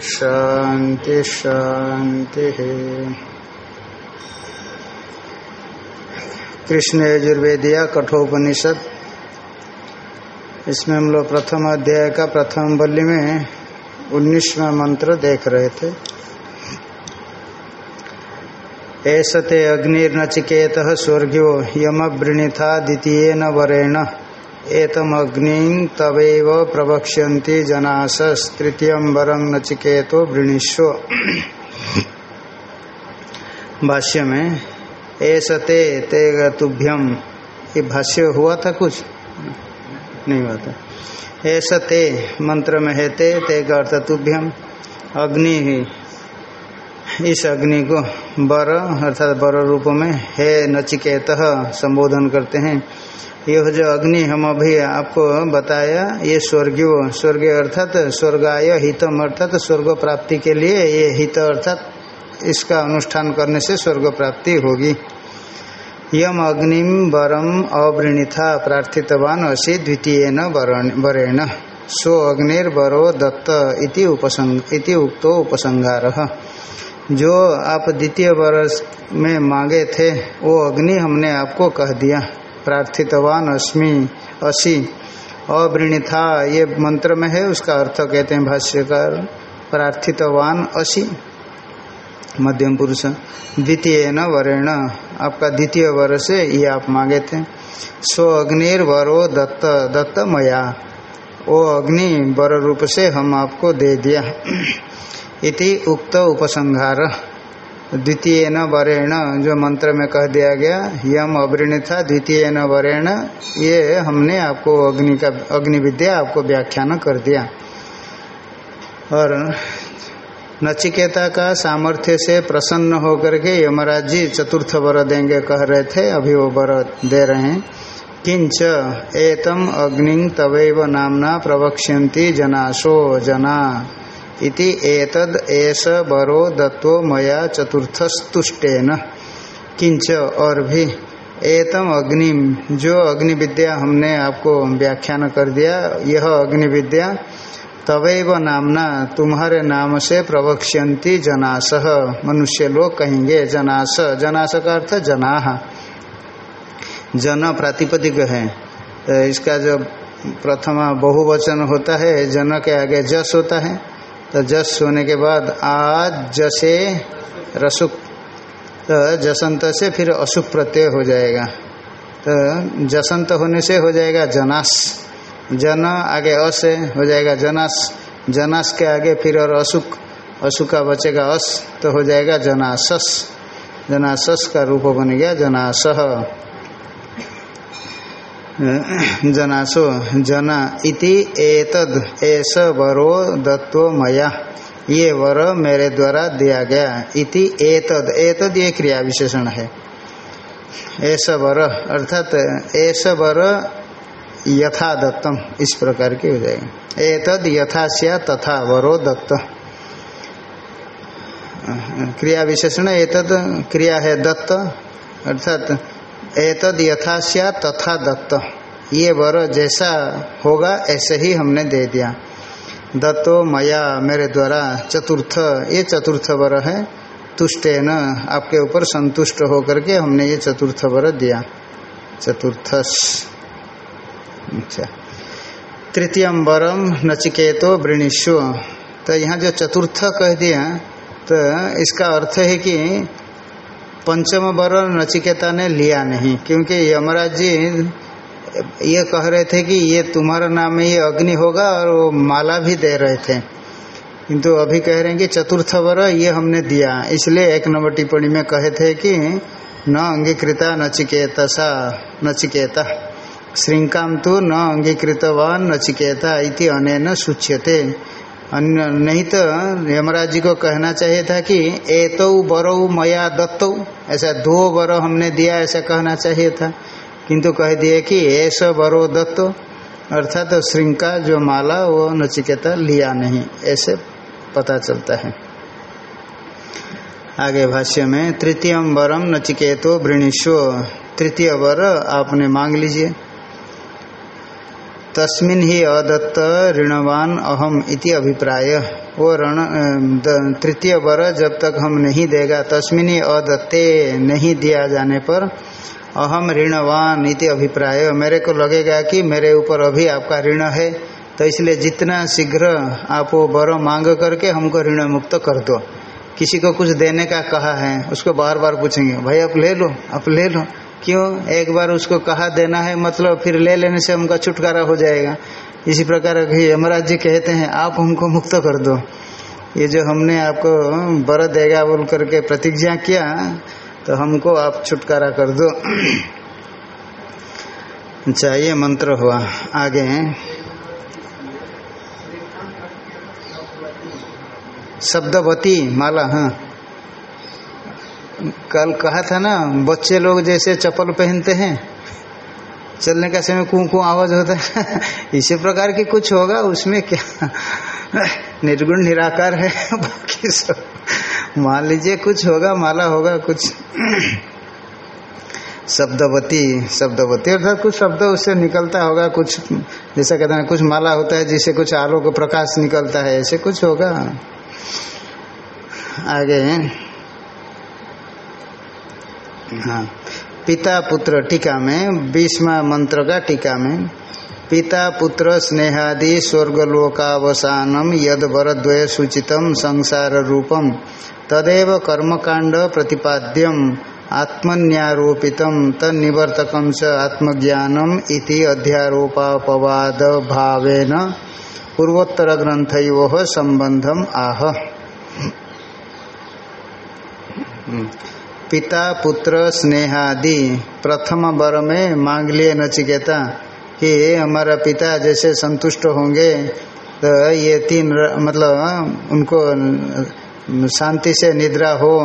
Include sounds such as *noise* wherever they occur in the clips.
शांति शांति कृष्ण यजुर्वेदिया कठोपनिषद। इसमें हम लोग प्रथम अध्याय का प्रथम बल्ली में उन्नीसवा मंत्र देख रहे थे। ऐसते अग्निर्नचिकेत स्वर्गो यमवृणिथा द्वितीय न वरेण। एतम अग्नि तवैव प्रवक्ष्यन्ति जनासस तृतीय वरं नचिकेतो वृणीष्व। *coughs* भाष्य में ऐसते ते तुभ्यम ये भाष्य हुआ था कुछ? नहीं हुआ था। ऐसते मंत्र में है ते ते अर्थ तुभ्यम अग्नि ही, इस अग्नि को बर, अर्थात बर रूप में हे नचिकेत संबोधन करते हैं। यह जो अग्नि हम अभी आपको बताया, ये स्वर्गीय स्वर्गीय अर्थात स्वर्गाय हितम अर्थात स्वर्ग प्राप्ति के लिए ये हित अर्थात इसका अनुष्ठान करने से स्वर्ग प्राप्ति होगी। यम अग्निम वरम अवृणिथा प्रार्थितवान असी द्वितीय वरेण सो अग्निर्वरो दत्त इति उपसंग इति उक्तो उपसंगार जो आप द्वितीय वर्ष में मांगे थे, वो अग्नि हमने आपको कह दिया। प्रार्थितवान अस्मि, असी। अवृणिथा, ये मंत्र में है, उसका अर्थ कहते हैं भाष्यकार, प्रार्थितवान असी। मध्यम पुरुष द्वितीय न वरेण। आपका द्वितीय वर से ये आप मांगे थे। सो अग्निर्वरो दत्त दत्त मया। वो अग्नि वर रूप से हम आपको दे दिया इति उक्त उपसंहार। द्वितीय न वरेण, जो मंत्र में कह दिया गया यम अवृण था द्वितीय न वरेण, ये हमने आपको अग्नि का अग्नि विद्या आपको व्याख्यान कर दिया। और नचिकेता का सामर्थ्य से प्रसन्न होकर के यमराज जी चतुर्थ वर देंगे कह रहे थे, अभी वो वर दे रहे हैं। किंच एतम अग्नि तवैव नामना प्रवक्ष्यन्ति जनाशो जना। इति एतद एस बरो दत्तो मया चतुर्थस्तुष्टेन। किंच और भी एतम अग्नि, जो अग्नि विद्या हमने आपको व्याख्यान कर दिया, यह अग्नि विद्या तवैव नामना तुम्हारे नाम से प्रवक्ष्यंती जनास। मनुष्य लोग कहेंगे जनास जनास का अर्थ जनाह जन प्रातिपदिक है। तो इसका जो प्रथमा बहुवचन होता है, जन के आगे जस होता है। तो जस होने के बाद आज जसे, रसुक। तो जसंत से फिर अशुक प्रत्यय हो जाएगा। तो जसंत होने से हो जाएगा जनास। जन आगे अ से हो जाएगा जनास। जनास के आगे फिर और अशुक अशुक का बचेगा अस तो हो जाएगा जनासस। जनासस का रूप बन गया जनासह। जनासो, जना इति एतद ऐस वरो दत्तो मया। ये वर मेरे द्वारा दिया गया। इति एतद एतद ये क्रिया विशेषण है। ऐसा वर, अर्थात ऐसा वर यथा दत्तम, इस प्रकार की हो जाएगा। एतद यथा स्या तथा वरो दत्त। क्रिया विशेषण एतद क्रिया है दत्त, अर्थात एतद यथा तथा दत्त। ये वर जैसा होगा, ऐसे ही हमने दे दिया। दत्तो मया मेरे द्वारा चतुर्थ, ये चतुर्थ वर है। तुष्टे न आपके ऊपर संतुष्ट होकर के हमने ये चतुर्थ वर दिया। चतुर्थस। अच्छा। तृतीयम वरम नचिकेतो वृणीष्व तो यहाँ जो चतुर्थ कह दिया तो इसका अर्थ है कि पंचम वर नचिकेता ने लिया नहीं, क्योंकि यमराज जी ये कह रहे थे कि ये तुम्हारा नाम ये अग्नि होगा और वो माला भी दे रहे थे। किंतु अभी कह रहे हैं कि चतुर्थ वर ये हमने दिया। इसलिए एक नंबर टिप्पणी में कहे थे कि न अंगीकृता नचिकेता सा नचिकेता। श्रृंकाम तो न अंगीकृतवान नचिकेता इति अनेन सूच्यते। अन्य नहीं तो यमराज जी को कहना चाहिए था कि ए तो बरो मया दत्तो। ऐसा दो वर हमने दिया, ऐसा कहना चाहिए था। किंतु कह दिए कि ऐसा बरो दत्तो। अर्थात तो श्रृंका जो माला, वो नचिकेता लिया नहीं। ऐसे पता चलता है। आगे भाष्य में, तृतीय वरम नचिकेतो वृणीश्व तृतीय वर आपने मांग लीजिए। तस्मिन ही अदत्त ऋणवान अहम इति अभिप्राय। वो ऋण तृतीय वर, जब तक हम नहीं देगा, तस्मिन ही अदत्ते नहीं दिया जाने पर अहम ऋणवान इति अभिप्राय। मेरे को लगेगा कि मेरे ऊपर अभी आपका ऋण है तो इसलिए जितना शीघ्र आप वो वर मांग करके हमको ऋण मुक्त कर दो। किसी को कुछ देने का कहा है, उसको बार बार पूछेंगे, भाई, आप ले लो, आप ले लो। क्यों? एक बार उसको कहा, देना है मतलब फिर ले लेने से हमका छुटकारा हो जाएगा। इसी प्रकार यमराज जी कहते हैं, आप हमको मुक्त कर दो। ये जो हमने आपको बर देगा, बोल करके प्रतिज्ञा किया तो हमको आप छुटकारा कर दो। अच्छा ये मंत्र हुआ। आगे शब्दवती माला हाँ। कल कहा था ना, बच्चे लोग जैसे चप्पल पहनते हैं, चलने का समय कू कू आवाज़ होता है। *laughs* इसी प्रकार की कुछ होगा, उसमें क्या? *laughs* निर्गुण निराकार है, *laughs* बाकी सब। मान लीजिए कुछ होगा, माला होगा, कुछ। *clears throat* शब्दवती शब्दवती, अर्थात कुछ शब्द उससे निकलता होगा, कुछ, जैसा कहते हैं कुछ माला होता है, जिससे कुछ आलोक प्रकाश निकलता है, ऐसे कुछ होगा। आगे हाँ। पिता पुत्र टीका में बीसवा मंत्र का टीका में पिता पुत्र स्नेहादि स्वर्गलोकावसानम यद वरद्वय सूचितम संसार रूपम तदेव कर्मकांड प्रतिपाद्यम आत्मन्यारोपित तन्निवर्तकम च आत्मज्ञानम इति अध्यारोपापवाद भावेन पूर्वोत्तर संबंधम आह पिता, पुत्र, स्नेहादि। प्रथम वर में मांग लिए नचिकेता, कि हमारा पिता, जैसे संतुष्ट होंगे तो ये तीन मतलब उनको शांति से निद्रा हो,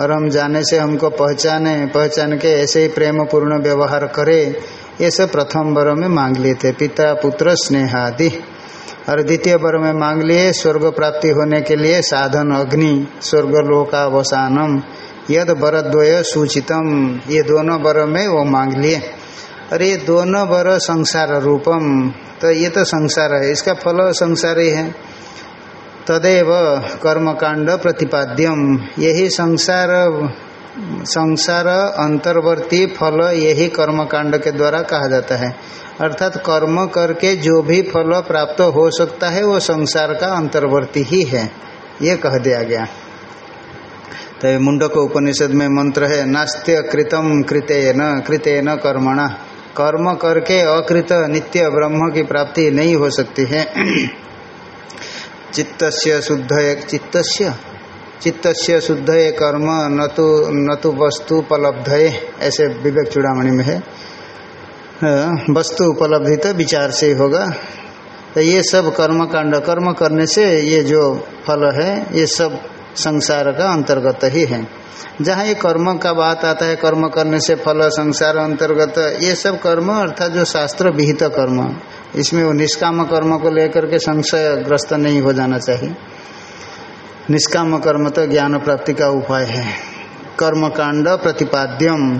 और हम जाने से हमको पहचाने, पहचान के ऐसे ही प्रेम पूर्ण व्यवहार करे, ये सब प्रथम वर में मांग लिए थे, पिता, पुत्र, स्नेहादि। और द्वितीय वर में मांग लिए स्वर्ग प्राप्ति होने के लिए साधन अग्नि स्वर्ग लोकावसानम यद द्वय सूचितम। ये दोनों वर में वो मांग लिए। और ये दोनों वर संसार रूपम। तो ये तो संसार है, इसका फल संसार ही है। तदेव कर्मकांड प्रतिपाद्यम। यही संसार संसार अंतर्वर्ती फल यही कर्मकांड के द्वारा कहा जाता है। अर्थात कर्म करके जो भी फल प्राप्त हो सकता है, वो संसार का अंतर्वर्ती ही है। ये कह दिया गया। तो मुंडक उपनिषद में मंत्र है, नास्त्य कृतम कृतेन कृतेन कर्मणा। कर्म करके अकृत नित्य ब्रह्म की प्राप्ति नहीं हो सकती है। *clears throat* चित्त शुद्ध चित्त चित्त शुद्ध कर्म न तो न तो वस्तु उपलब्ध ऐसे विवेक चूड़ामणि में है। वस्तु उपलब्धि तो विचार से होगा। तो ये सब कर्म कांड कर्म करने से ये जो फल है, ये सब संसार का अंतर्गत ही है। जहाँ ये कर्म का बात आता है, कर्म करने से फल, संसार अंतर्गत, ये सब कर्म अर्थात जो शास्त्र विहित कर्म, इसमें वो निष्काम कर्म को लेकर के संशय ग्रस्त नहीं हो जाना चाहिए। निष्काम कर्म तो ज्ञान प्राप्ति का उपाय है। कर्म कांड प्रतिपाद्यम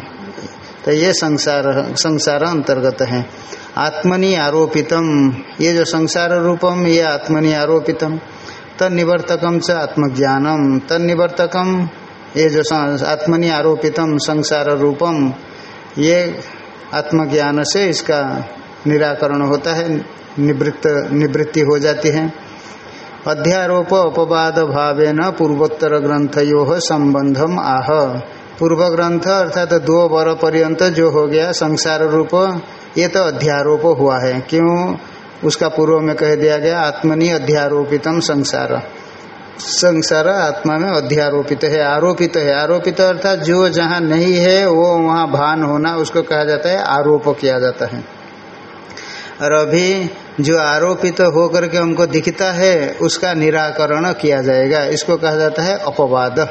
तो ये संसार संसार अंतर्गत है। आत्मनि आरोपितम, ये जो संसार रूपम, ये आत्मनि आरोपितम। तनिवर्तकम च आत्मज्ञानम तनिवर्तकम ये जो आत्मनि आरोपितम संसार रूपम ये आत्मज्ञान से इसका निराकरण होता है, निवृत्त निवृत्ति हो जाती है। अध्यारोप अपवाद भावेन पूर्वोत्तर ग्रंथयो संबंधम आह। पूर्व ग्रंथ अर्थात दो वर पर्यंत जो हो गया संसार रूप ये तो अध्यारोप हुआ है। क्यों? उसका पूर्व में कह दिया गया, आत्मनि अध्यारोपितम संसार। संसार आत्मा में अध्यारोपित है, आरोपित है। आरोपित अर्थात जो जहाँ नहीं है, वो वहाँ भान होना, उसको कहा जाता है आरोप किया जाता है। और अभी जो आरोपित होकर के हमको दिखता है, उसका निराकरण किया जाएगा। इसको कहा जाता है अपवाद।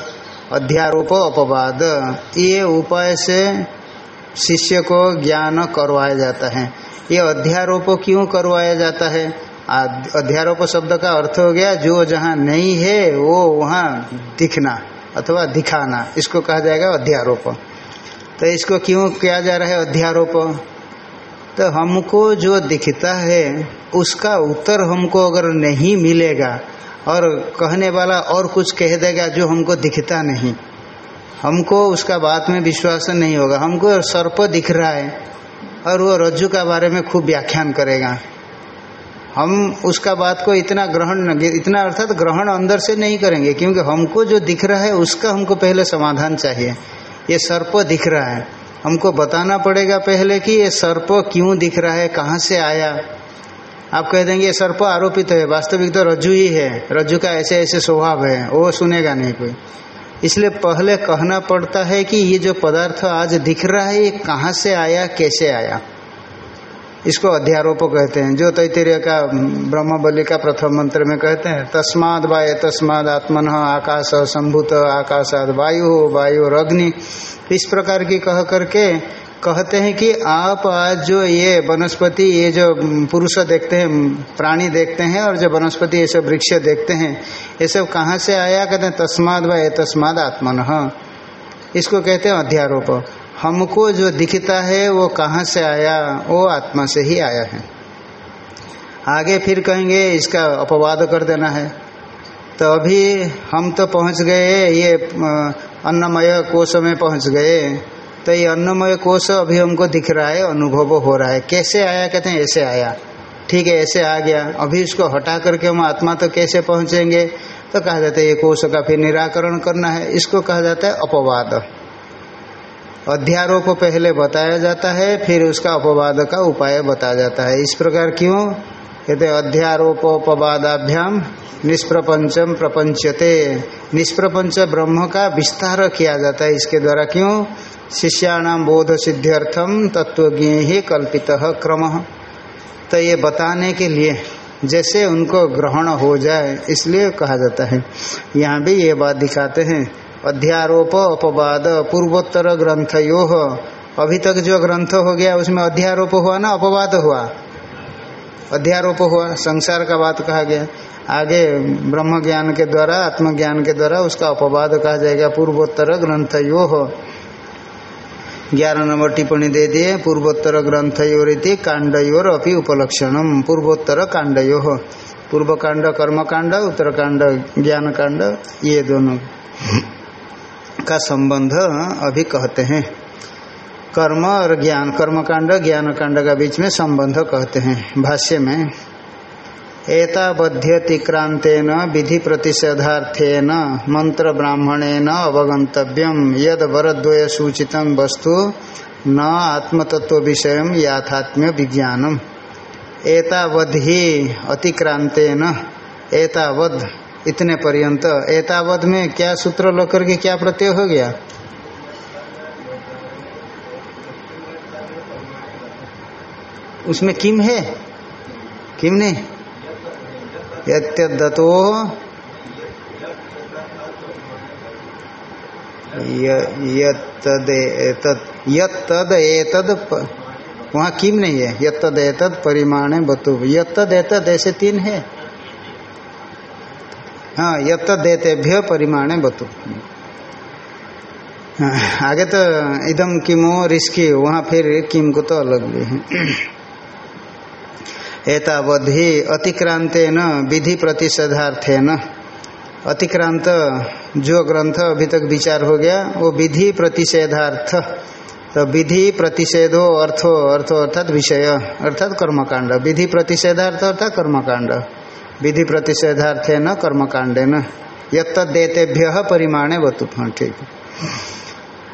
अध्यारोप अपवाद। ये उपाय से शिष्य को ज्ञान करवाया जाता है। ये अध्यारोप क्यों करवाया जाता है? अध्यारोप शब्द का अर्थ हो गया, जो जहाँ नहीं है, वो वहाँ दिखना अथवा दिखाना। इसको कहा जाएगा अध्यारोप। तो इसको क्यों किया जा रहा है अध्यारोप? तो हमको जो दिखता है, उसका उत्तर हमको अगर नहीं मिलेगा और कहने वाला और कुछ कह देगा जो हमको दिखता नहीं, हमको उसका बात में विश्वास नहीं होगा। हमको सर्प दिख रहा है और वो रज्जु का बारे में खूब व्याख्यान करेगा। हम उसका बात को इतना ग्रहण इतना अर्थात ग्रहण अंदर से नहीं करेंगे, क्योंकि हमको जो दिख रहा है उसका हमको पहले समाधान चाहिए। ये सर्प दिख रहा है। हमको बताना पड़ेगा पहले कि ये सर्प क्यों दिख रहा है, कहाँ से आया। आप कह देंगे, ये सर्प आरोपित है, वास्तविक तो रज्जु ही है। रज्जु का ऐसे ऐसे स्वभाव है, वो सुनेगा नहीं कोई। इसलिए पहले कहना पड़ता है कि ये जो पदार्थ आज दिख रहा है, ये कहाँ से आया, कैसे आया? इसको अध्यारोप कहते हैं। जो तैतरीय का ब्रह्म बलि का प्रथम मंत्र में कहते हैं, तस्माद वाय, तस्माद आत्मन, आकाश संभूत, आकाशाद वायु वायु अग्नि इस प्रकार की कह करके कहते हैं कि आप आज जो ये वनस्पति, ये जो पुरुष देखते हैं प्राणी देखते हैं और जो वनस्पति, ये सब वृक्ष देखते हैं, ये सब कहाँ से आया? कहते हैं, तस्माद व तस्माद आत्मन। इसको कहते हैं अध्यारोप। हमको जो दिखता है, वो कहाँ से आया? वो आत्मा से ही आया है। आगे फिर कहेंगे, इसका अपवाद कर देना है। तो अभी हम तो पहुँच गए, ये अन्नमय कोष में पहुँच गए। तो ये अन्नमय कोष अभी हमको दिख रहा है, अनुभव हो रहा है। कैसे आया? कहते हैं, ऐसे आया। ठीक है, ऐसे आ गया। अभी इसको हटा करके हम आत्मा तो कैसे पहुँचेंगे? तो कहा जाता है, ये कोष का फिर निराकरण करना है। इसको कहा जाता है अपवाद। अध्यारोप पहले बताया जाता है, फिर उसका अपवाद का उपाय बताया जाता है। इस प्रकार क्यों? कहते अध्यारोपोपवादाभ्याम निष्प्रपंचम प्रपंचते निष्प्रपंच ब्रह्म का विस्तार किया जाता है, इसके द्वारा क्यों? शिष्याणाम बोध सिद्ध्यर्थम तत्वज्ञ ही कल्पित क्रम। तो ये बताने के लिए जैसे उनको ग्रहण हो जाए, इसलिए कहा जाता है। यहाँ भी ये बात दिखाते हैं। अध्यारोप अपवाद पूर्वोत्तर ग्रंथ यो अभी तक जो ग्रंथ हो गया, उसमें अध्यारोप हुआ ना, अपवाद हुआ। अध्यारोप हुआ, संसार का बात कहा गया। आगे ब्रह्म ज्ञान के द्वारा, आत्मज्ञान के द्वारा उसका अपवाद कहा जाएगा। पूर्वोत्तर ग्रंथ यो हो ग्यारह नंबर टिप्पणी दे दिए। पूर्वोत्तर ग्रंथ योरिति कांडयोर अपनी उपलक्षणम। पूर्वोत्तर कांडयो पूर्व कांड कर्म कांड उत्तर कांड ज्ञान कांड ये दोनों का संबंध अभी कहते हैं। कर्म और ज्ञान कर्म कांड ज्ञान कांड का बीच में संबंध कहते हैं। भाष्य में एतावध्यतिक्रांतेन विधि प्रतिषेधार्थेन मंत्र ब्राह्मणेन अवगंतव्यम यद वरद्वय सूचित वस्तु न आत्मतत्व विषय याथात्म्य विज्ञानम। एतावधि अतिक्रांतेन एतावध इतने पर्यंत एतावध में क्या सूत्र लेकर के क्या प्रत्यय हो गया? उसमें किम है? किम नहीं यत्यदतो यद एतद वहाँ किम नहीं है। यद एतद परिमाण बतु। यद एतद ऐसे तीन है। हाँ यत देतेभ्य परिमाण बतु। आगे तो इदम किमो रिस्की, वहाँ फिर किम को तो अलग भी है। एतावधि अतिक्रांत न, विधि प्रतिषेधार्थे न। अतिक्रांत, जो ग्रंथ अभी तक विचार हो गया, वो विधि प्रतिषेधार्थ। तो विधि प्रतिषेधो अर्थो अर्थो अर्थात विषय, अर्थात कर्मकांड। विधि प्रतिषेधार्थ अर्थात कर्मकांड। विधि प्रतिषेधार्थे न, कर्मकांडे न। यत्तेभ्य परिमाणे वतु। हाँ ठीक।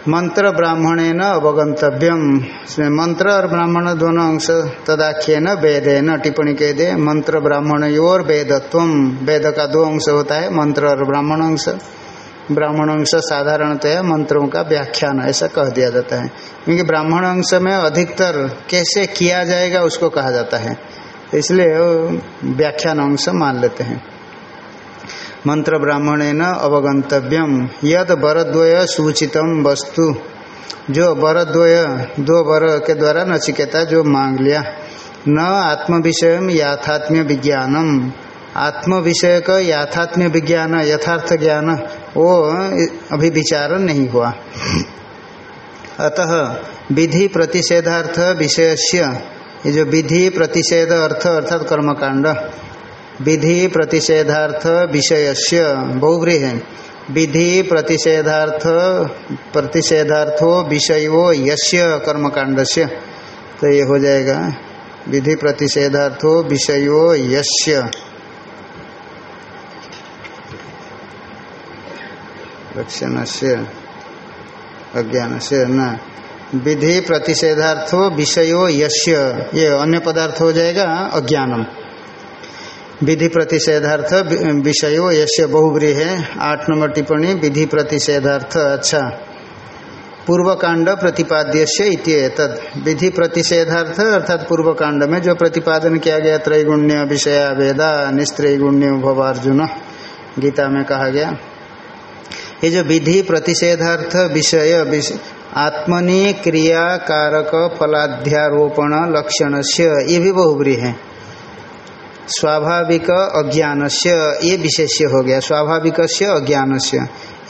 मंत्र ब्राह्मण न अवगंतव्यम इसमें मंत्र और ब्राह्मण दोनों अंश तदाख्य न वेद है न टिप्पणी कह दे, मंत्र ब्राह्मण योर वेदत्व वेद का दो अंश होता है, मंत्र और ब्राह्मण अंश। ब्राह्मण अंश साधारणतः मंत्रों का व्याख्यान ऐसा कह दिया जाता है। क्योंकि ब्राह्मण अंश में अधिकतर कैसे किया जाएगा उसको कहा जाता है। इसलिए व्याख्यान अंश मान लेते हैं। मंत्र ब्राह्मण न अवगंतव्यम यद वरद्वय सूचितम वस्तु। जो वरद्वय दो वर के द्वारा नचिकेता, जो मांग लिया न आत्म विषय याथात्म्य विज्ञानम आत्म विषय का याथात्म्य विज्ञान यथार्थ ज्ञान वो अभी विचार नहीं हुआ। अतः विधि प्रतिषेधार्थ विषय ये जो विधि प्रतिषेध अर्थ, अर्थात कर्मकांड विधि प्रतिषेधार्थ विषयस्य बहुब्री है। विधि प्रतिषेधार्थ प्रतिषेधार्थो विषयो यस्य कर्मकांड से तो ये हो जाएगा। विधि प्रतिषेधार्थो विषयो यस्य। लक्षण से अज्ञान से न। विधि प्रतिषेधार्थो विषयो यस्य। ये अन्य पदार्थ हो जाएगा अज्ञानम। विधि प्रतिषेधार्थ विषयो यश्य बहुब्री है आठ नंबर टिप्पणी विधि प्रतिषेधार्थ अच्छा। पूर्व कांड प्रतिपाद्य से तद विधि प्रतिषेधार्थ अर्थात पूर्व कांड में जो प्रतिपादन किया गया, त्रैगुण्य विषय वेदा, निस्त्रैगुण्य भवार्जुन गीता में कहा गया। ये जो विधि प्रतिषेधार्थ विषय आत्मनि क्रिया कारक फलाध्यारोपण लक्षण से ये भी बहुब्री है स्वाभाविक अज्ञान से ये विशेष्य हो गया। स्वाभाविक से अज्ञान से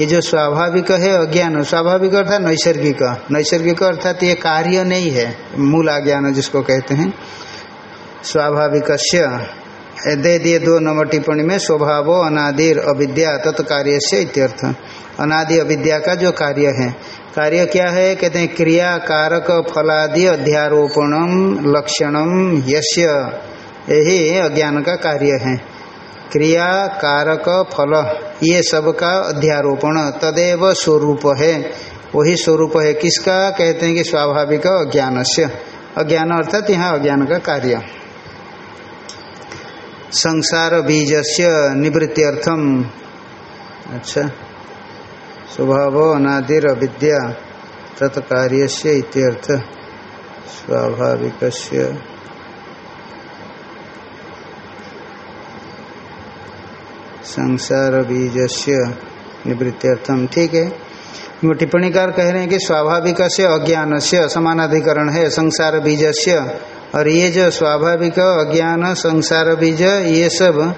ये जो स्वाभाविक है अज्ञान, स्वाभाविक अर्थात नैसर्गिक। नैसर्गिक अर्थात ये कार्य नहीं है, मूल अज्ञान जिसको कहते हैं। स्वाभाविक दे दिए दो नंबर टिप्पणी में, स्वभाव अनादिर अविद्या तत्कार्य से इत्यर्थ। अनादि अविद्या का जो कार्य है, कार्य क्या है? कहते हैं क्रिया कारक फलादि अध्यारोपणम लक्षणम यश्य यही अज्ञान का कार्य है। क्रिया, कारक, फल, ये सब का अध्यारोपण तदेव स्वरूप है। वही स्वरूप है किसका? कहते हैं कि स्वाभाविक अज्ञान से अज्ञान अर्थात यहाँ अज्ञान का कार्य। संसार बीज से निवृत्त्यर्थम। अच्छा। स्वभाव अनादिर अविद्या तत्कार्य से स्वाभाविक संसार बीज से निवृत्त्यर्थम ठीक है? वो टिप्पणीकार कह रहे हैं कि स्वाभाविक से अज्ञान से समानाधिकरण है संसार बीज से और ये जो स्वाभाविक, अज्ञान संसार बीज ये सब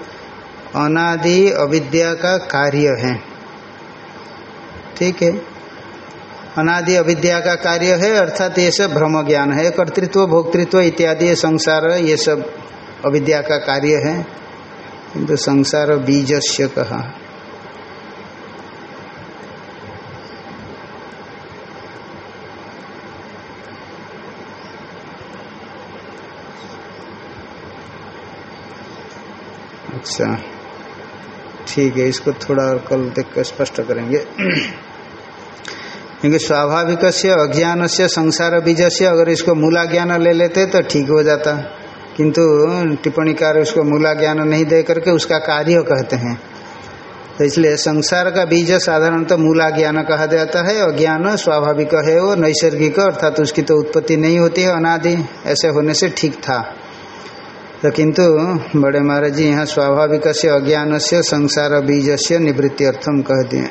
अनादि, अविद्या का कार्य है। ठीक है? अनादि, अविद्या का कार्य है, अर्थात ये सब भ्रम ज्ञान है, कर्तृत्व, भोक्तृत्व इत्यादि, संसार, ये सब अविद्या का कार्य है। किंतु संसार बीजस्य कहा। अच्छा ठीक है, इसको थोड़ा और कल देख कर स्पष्ट करेंगे। क्योंकि स्वाभाविक से अज्ञान से संसार बीज से अगर इसको मूला ज्ञान ले लेते तो ठीक हो जाता। किंतु टिप्पणीकार उसको मूला ज्ञान नहीं दे करके उसका कार्य कहते हैं। तो इसलिए संसार का बीज साधारणतः तो मूला ज्ञान कहा जाता है अज्ञान स्वाभाविक है वो नैसर्गिक, अर्थात तो उसकी तो उत्पत्ति नहीं होती है अनादि। ऐसे होने से ठीक था। तो किंतु बड़े महाराज जी यहाँ स्वाभाविक से अज्ञान से संसार बीज से निवृत्ति अर्थम कह दिए।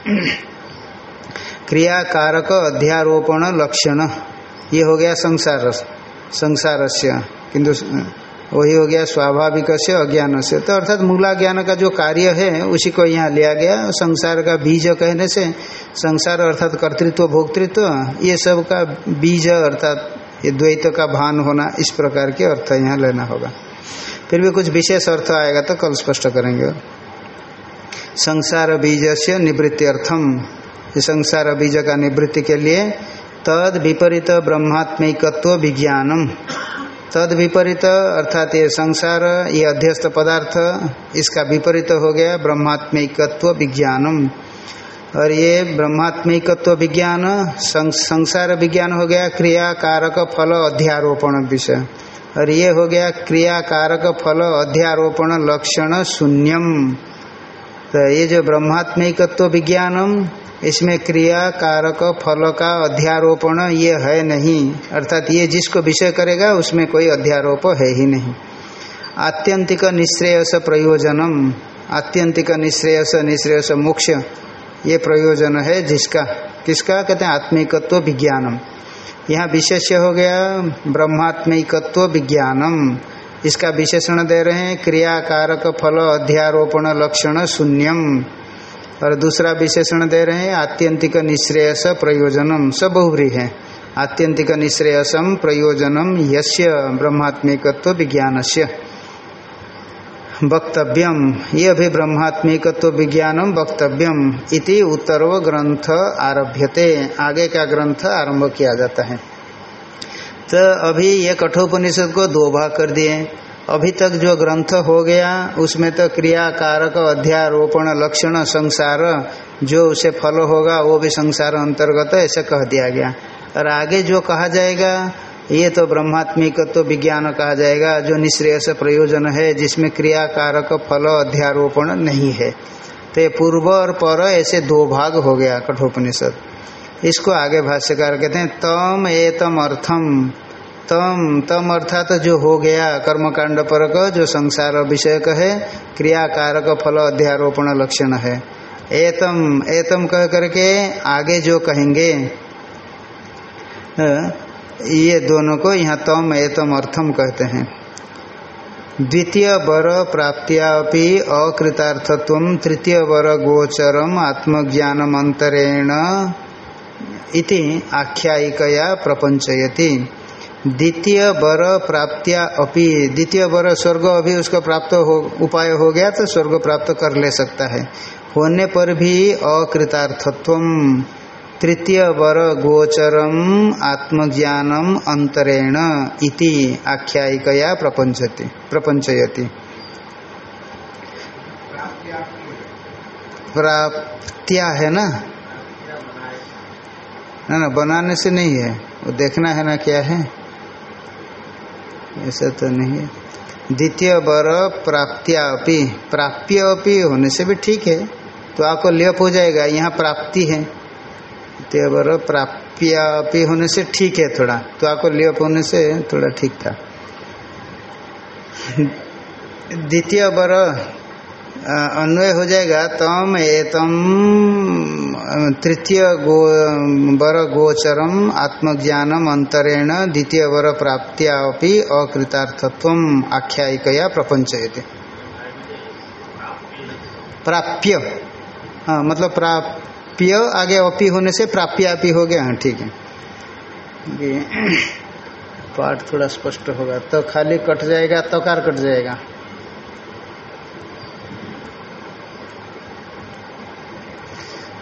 क्रिया कारक अध्यारोपण लक्षण। ये हो गया संसार संसार से। किंतु वही हो गया स्वाभाविक से अज्ञान से। तो अर्थात मूला ज्ञान का जो कार्य है, उसी को यहाँ लिया गया। संसार का बीज कहने से, संसार अर्थात कर्तृत्व, भोक्तृत्व, ये सब का बीज अर्थात ये द्वैत का भान होना, इस प्रकार के अर्थ यहाँ लेना होगा। फिर भी कुछ विशेष अर्थ आएगा तो कल स्पष्ट करेंगे। संसार बीज से निवृत्ति अर्थम। संसार बीज का निवृत्ति के लिए तद विपरीत ब्रह्मात्मिकत्व विज्ञानम। तद विपरीत अर्थात ये संसार, ये अध्यस्त पदार्थ, इसका विपरीत हो गया ब्रह्मात्मिकत्व विज्ञानम। और ये ब्रह्मात्मिकत्व विज्ञान संसार विज्ञान हो गया क्रिया कारक फल अध्यारोपण विषय। और ये हो गया क्रिया कारक फल अध्यारोपण लक्षण शून्यम। तो ये जो ब्रह्मात्मिकत्व विज्ञानम, इसमें क्रिया, कारक, फल का अध्यारोपण ये है नहीं। अर्थात ये जिसको विषय करेगा, उसमें कोई अध्यारोप है ही नहीं। आत्यंतिक निश्रेयस प्रयोजनम, आत्यंतिक निश्रेयस निश्रेयस मोक्ष, ये प्रयोजन है जिसका। किसका? कहते हैं आत्मिकत्व विज्ञानम। यहाँ विशेष्य हो गया ब्रह्मात्मिकत्व विज्ञानम। इसका विशेषण दे रहे हैं क्रिया कारक फल अध्यारोपण लक्षण शून्यम। और दूसरा विशेषण दे रहे हैं, आत्यंतिक निश्रेयस प्रयोजनम, सब बहुब्री है। आत्यंतिक निश्रेयसम प्रयोजनम यस्य, ब्रह्मात्मिकत्व विज्ञानस्य। वक्तव्यम, ये भी ब्रह्मात्मिकत्व विज्ञानम वक्तव्यम इति उत्तरव ग्रंथ आरभ्यते। आगे का ग्रंथ आरंभ किया जाता है। तो अभी ये कठोपनिषद को दो भाग कर दिए अभी तक जो ग्रंथ हो गया, उसमें तो क्रिया कारक अध्यारोपण, लक्षण, संसार, जो उसे फल होगा, वो भी संसार अंतर्गत ऐसे कह दिया गया। और आगे जो कहा जाएगा, ये तो ब्रह्मात्मिक तो विज्ञान कहा जाएगा, जो निश्रेयस प्रयोजन है, जिसमें क्रिया कारक फल, अध्यारोपण नहीं है। तो पूर्व और पर ऐसे दो भाग हो गया कठोपनिषद। इसको आगे भाष्यकार कहते हैं, तम एतम अर्थम। तम तम अर्थात तो जो हो गया कर्मकांड पर जो संसार विषय है क्रिया कारक फल अध्यारोपण लक्षण है। एतम एतम कह करके आगे जो कहेंगे, ये दोनों को यहाँ तम, एतम, अर्थम कहते हैं। द्वितीय वर प्राप्तियापि अकृतार्थत्व, तृतीय वर गोचरम आत्मज्ञानम अंतरेण इति आख्यायिकया प्रपंचयति द्वितीय वर प्राप्तिया अपि द्वितीय वर स्वर्ग अभी उसका प्राप्त हो उपाय हो गया तो स्वर्ग प्राप्त कर ले सकता है। होने पर भी अकृतार्थत्व। तृतीय वर गोचरम आत्मज्ञानम अंतरेण इति आख्यायिकया प्रपंचति प्रपंचयति प्राप्तिया है ना? ना ना, बनाने से नहीं है। वो देखना है ना क्या है। ऐसा तो नहीं है। द्वितीय वर प्राप्तिया अपि। प्राप्य अपि होने से भी ठीक है। तो आपको लेप हो जाएगा। यहाँ प्राप्ति है। तेवर प्राप्य होने से ठीक है थोड़ा। तो आपको लियप होने से थोड़ा ठीक था। *laughs* द्वितीय वर अन्वय हो जाएगा, तम एतम तृतीय गो वर गोचरम, आत्मज्ञानम, अंतरेण, द्वितीय वर प्राप्तिया अकृतार्थत्व आख्यायिकया प्रपंचयते प्राप्य। हाँ मतलब प्राप्य आगे अपी होने से प्राप्यापी हो गया हाँ ठीक है। *clears throat* पाठ थोड़ा स्पष्ट होगा तो खाली कट जाएगा तो कार कट जाएगा।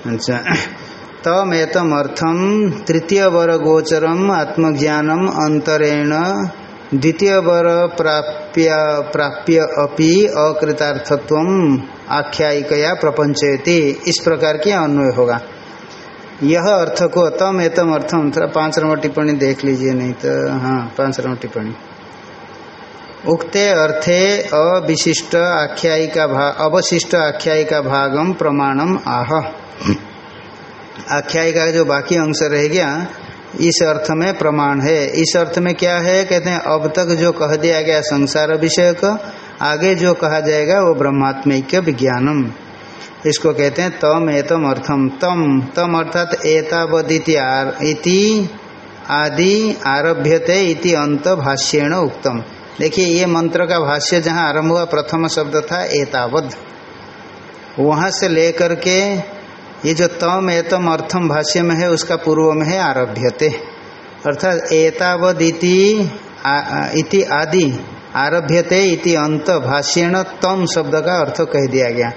अच्छा। तम अर्थम तृतीय वर गोचरम आत्मज्ञानम अंतरेण द्वितीय वर प्राप्य प्राप्य अपि अकृतार्थत्व आख्यायिकया प्रपंचयति इस प्रकार की अन्वय होगा। यह अर्थ को तम एतम अर्थम थोड़ा पाँच नंबर टिप्पणी देख लीजिए, नहीं तो हाँ पाँच नंबर टिप्पणी। उक्ते अर्थे अविशिष्ट आख्यायिका भाग अवशिष्ट आख्यायिका भागम प्रमाणम आह। आख्यायिका का जो बाकी अंश रह गया, इस अर्थ में प्रमाण है। इस अर्थ में क्या है? कहते हैं, अब तक जो कह दिया गया संसार विषय का आगे जो कहा जाएगा वो ब्रह्मात्मिक विज्ञानम। इसको कहते हैं, तम एतम अर्थम। तम तम अर्थात एतावदिति आदि आरभ्यते इति अंत भाष्येण उक्तम। देखिए, ये मंत्र का भाष्य जहाँ आरंभ हुआ, प्रथम शब्द था एतावद। वहाँ से लेकर के ये जो तम एतम अर्थम भाष्य में है, उसका पूर्व में है, आरभ्यते। अर्थात एतावद इति आदि, आरभ्यते इति अंत भाष्यण तम शब्द का अर्थ कह दिया गया।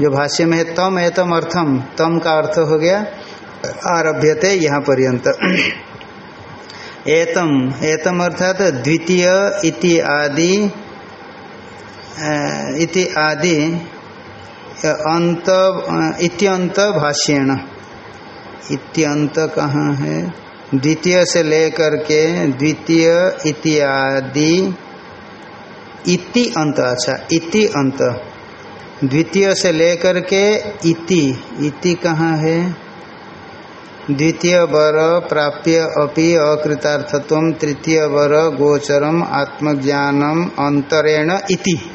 जो भाष्य में है, तम एतम अर्थम, तम का अर्थ हो गया, आरभ्यते यहाँ पर्यंत। एतम एतम अर्थात द्वितीय इति आदि इति आदि अंत इत्यंत भाष्यण इत्यंत कहाँ है? द्वितीय से लेकर के द्वितीय, इत्यादि। इति अंत अच्छा इति अंत। द्वितीय से लेकर के इति। इति कहाँ है? द्वितीय वर प्राप्य अपि अकृतार्थत्व, तृतीय वर गोचरम, आत्मज्ञानम, अंतरेण इति।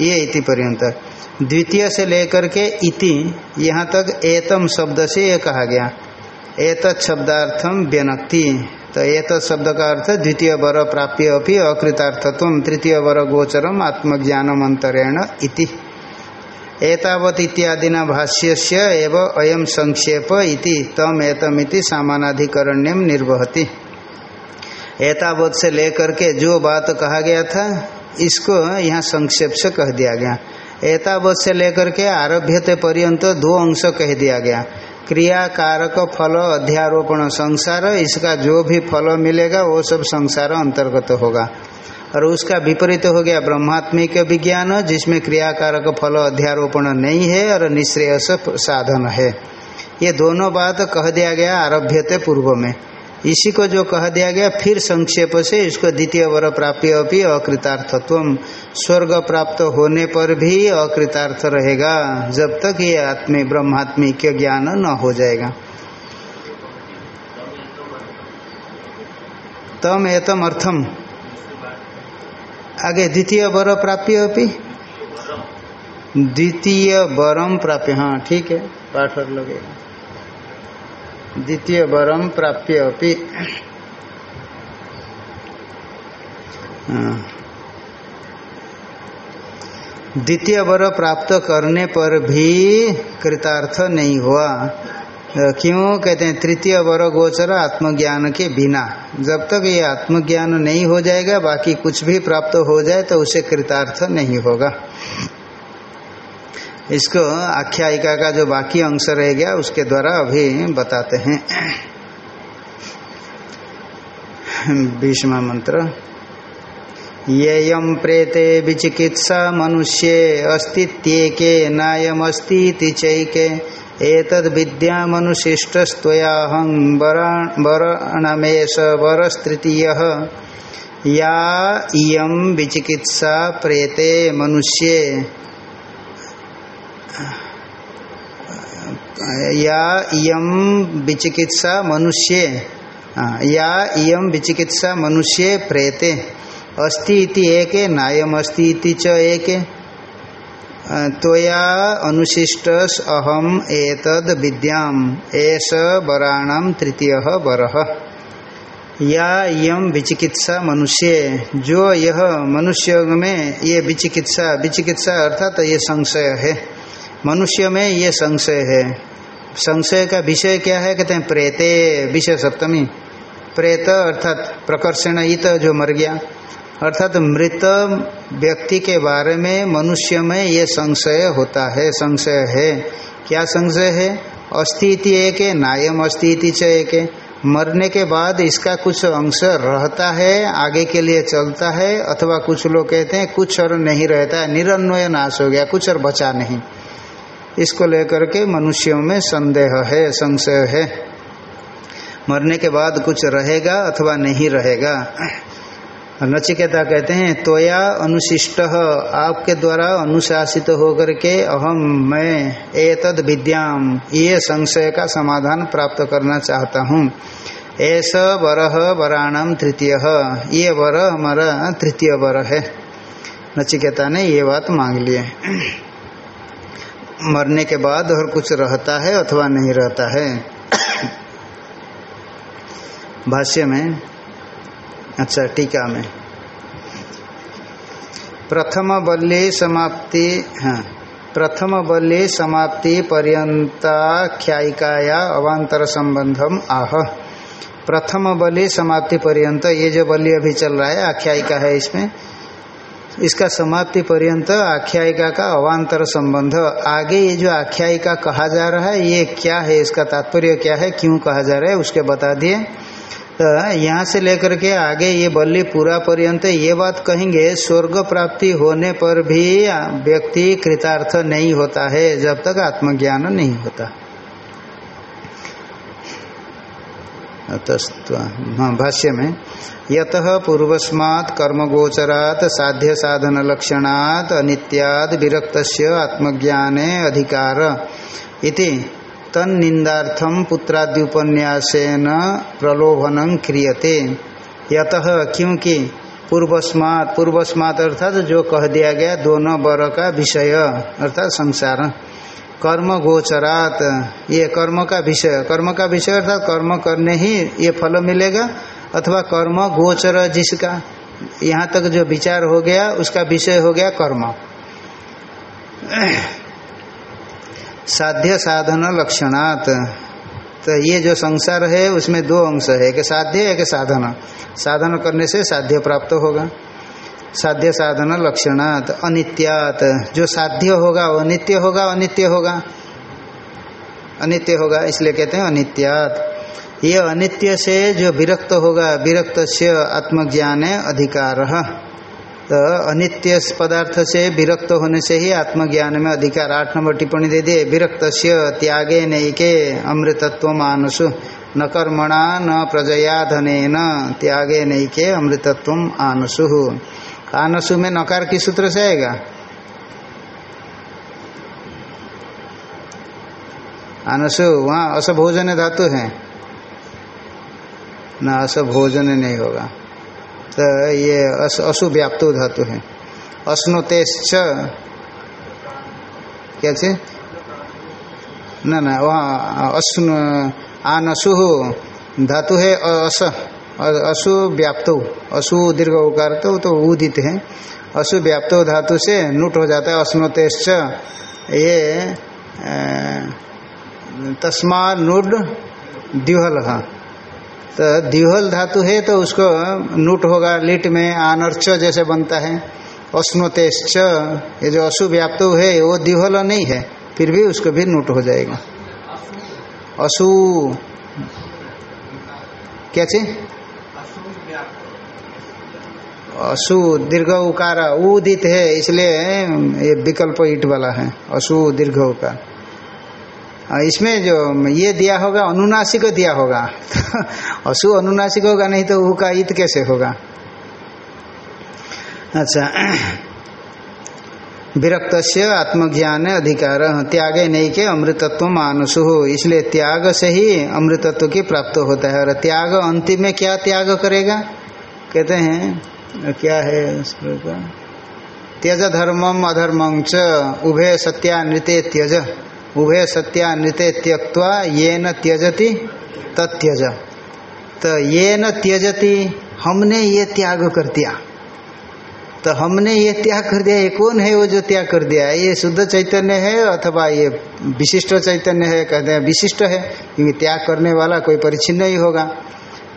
ये इति पर्यंत द्वितीय से लेकर के इति, यहाँ तक एतम शब्द से ये कहा गया। एत शब्दार्थम व्यनक्ति। तो एत शब्द का अर्थ द्वितीय वर प्राप्य अभी अकृतार्थत्व, तृतीय वर गोचरम आत्मज्ञानम अंतरेण इति। एतावत इत्यादिना भाष्य से एवं अयम संक्षेप इति, तम एतमिति सामानाधिकरण्यम निर्वहति। एतावत से लेकर के जो बात कहा गया था, इसको यहाँ संक्षेप से कह दिया गया। एतावत से लेकर के आरभ्यते पर्यंत दो अंश कह दिया गया। क्रिया कारक फल, अध्यारोपण संसार, इसका जो भी फल मिलेगा, वो सब संसार अंतर्गत होगा। और उसका विपरीत हो गया ब्रह्मात्मिक विज्ञान, जिसमें क्रियाकारक फल, अध्यारोपण नहीं है और निश्रेयस साधन है। ये दोनों बात कह दिया गया आरभ्यते पूर्व में। इसी को जो कह दिया गया फिर संक्षेप से इसको द्वितीय वर प्राप्य अभी अकृतार्थत्व। स्वर्ग प्राप्त होने पर भी अकृतार्थ रहेगा जब तक ये आत्मी ब्रह्मात्मी के ज्ञान न हो जाएगा। तम एतम अर्थम। आगे द्वितीय वर प्राप्य अभी द्वितीय वरम प्राप्य हाँ ठीक है पाठ लगेगा द्वितीय वरम प्राप्य अपि। द्वितीय वर प्राप्त करने पर भी कृतार्थ नहीं हुआ। क्यों? कहते हैं तृतीय वर गोचर आत्मज्ञान के बिना। जब तक ये आत्मज्ञान नहीं हो जाएगा, बाकी कुछ भी प्राप्त हो जाए तो उसे कृतार्थ नहीं होगा। इसको आख्यायिका का जो बाकी अंश रह गया, उसके द्वारा अभी बताते हैं। भीष्म मंत्र। येयम प्रेते विचिकित्सा मनुष्य अस्तित्व नायमस्ती चैके। एतद विद्या मनुशिष्टस्तयाहं वरणमेश वरस्तृतीय या इयम विचिकित्सा प्रेते मनुष्य। या इयम विचिकित्सा मनुष्य। या इयम विचिकित्सा मनुष्य प्रेते। अस्ति इति एक नायम अस्ति इति च एक। त्वया अनुशिष्ट अहम एतद विद्याम, एष वराणाम तृतीय वर। या यम विचिकित्सा मनुष्य, जो यह मनुष्य में ये विचिकित्सा विचिकित्सा अर्थात तो ये संशय है। मनुष्य में ये संशय है। संशय का विषय क्या है? कहते हैं, प्रेते विषय सप्तमी। प्रेत अर्थात प्रकर्षण इत जो मर गया। अर्थात मृत व्यक्ति के बारे में मनुष्य में ये संशय होता है। संशय है। क्या संशय है? अस्थिति एक है नायम अस्थिति च एक। है मरने के बाद इसका कुछ अंश रहता है, आगे के लिए चलता है, अथवा कुछ लोग कहते हैं, कुछ और नहीं रहता है निरन्वय नाश हो गया, कुछ और बचा नहीं। इसको लेकर के मनुष्यों में संदेह है, संशय है। मरने के बाद कुछ रहेगा अथवा नहीं रहेगा। नचिकेता कहते हैं तोया अनुशिष्ट, आपके द्वारा अनुशासित होकर के अहम मैं, एतद विद्याम ये संशय का समाधान प्राप्त करना चाहता हूँ। ऐसा वर वराणम तृतीय, ये वर हमारा तृतीय वर है। नचिकेता ने ये बात मांग लिए मरने के बाद और कुछ रहता है अथवा नहीं रहता है। भाष्य में अच्छा टीका में। प्रथम बल्ले समाप्ति हाँ प्रथम बल्ले समाप्ति पर्यंताख्यायिकाया अवांतर संबंधम, आह। प्रथम बलि समाप्ति पर्यंत, ये जो बलि अभी चल रहा है, आख्यायिका है इसमें इसका समाप्ति पर्यंत आख्यायिका का अवान्तर संबंध। आगे ये जो आख्यायिका कहा जा रहा है, ये क्या है, इसका तात्पर्य क्या है, क्यों कहा जा रहा है, उसके बता दिए। तो यहाँ से लेकर के आगे ये बल्ली पूरा पर्यंत ये बात कहेंगे, स्वर्ग प्राप्ति होने पर भी व्यक्ति कृतार्थ नहीं होता है, जब तक आत्मज्ञान नहीं होता। हाँ भाष्य में, यत पूर्वस्मात् कर्मगोचरात् साध्य साधन लक्षणात् अनित्याद विरक्त आत्मज्ञाने अधिकार। इति तन्निंदार्थम पुत्राद्युपन्यासेन प्रलोभन क्रियते। यत क्योंकि पूर्वस्मात् पूर्वस्मात् अर्थात जो कह दिया गया, दोनों वर का विषय, अर्थात संसार। कर्म गोचरात। ये कर्म का विषय, कर्म का विषय अर्थात कर्म करने ही ये फल मिलेगा अथवा कर्म गोचर जिसका यहाँ तक जो विचार हो गया, उसका विषय हो गया कर्म। साध्य साधन लक्षणात्। तो ये जो संसार है, उसमें दो अंश है, एक साध्य, एक साधन। साधन करने से साध्य प्राप्त होगा। साध्य साधन लक्षणात, अनित्यात। जो साध्य होगा, वो नित्य होगा, अनित्य होगा। अनित्य होगा, इसलिए कहते हैं अनित्यात। ये अनित्य से जो विरक्त होगा विरक्त से आत्मज्ञान अधिकार। तो अनित्य पदार्थ से विरक्त होने से ही आत्मज्ञान में अधिकार। आठ नंबर टिप्पणी दे दिए विरक्त से त्यागे नैके अमृतत्व मानसु न कर्मणा, न प्रजया धने न त्यागे नैके अमृतत्व आनसु आनसु में नकार किस सूत्र से आएगा। आनसु वहाँ असभोजन धातु है। न असभोजन नहीं होगा। तो ये अस, व्याप्त धातु है। अश्नुतेश्च क्या चे न न वहाँ अश्नु आनसु धातु है अस। असु व्याप्त। असु दीर्घ उकार तो तो उदित है। असु व्याप्त धातु से नुट हो जाता है अश्नुतेश्च ये तस्मा नुड द्युहल तो द्युहल धातु है तो उसको नुट होगा, लिट में आनर्च जैसे बनता है। अश्नुतेश्च ये जो अशु व्याप्त है, वो द्युहल नहीं है, फिर भी उसको भी नोट हो जाएगा। अशु क्या चीज़? अशु दीर्घ उकार उदित है, इसलिए, ये विकल्प ईट वाला है, अशु दीर्घ उकार इसमें जो ये दिया होगा, अनुनासिक दिया होगा। तो *laughs* अशु अनुनासिक होगा, नहीं तो ऊ का ईत कैसे होगा? अच्छा *clears throat* विरक्त आत्मज्ञान अधिकार, त्यागे नहीं के अमृतत्व मानुषु इसलिए त्याग से ही अमृतत्व की प्राप्त होता है, और त्याग अंतिम में क्या त्याग करेगा? कहते हैं क्या है त्यज धर्मम अधर्मं च उभय सत्यानृते त्यज। उभय सत्यानृते त्यक्वा ये न त्यजति तत्यज तो ये न त्यजति, हमने ये त्याग कर दिया। तो हमने ये त्याग कर दिया, ये कौन है वो जो त्याग कर दिया ये शुद्ध चैतन्य है अथवा ये विशिष्ट चैतन्य है? कहते हैं विशिष्ट है, क्योंकि त्याग करने वाला कोई परिचिन्न ही होगा।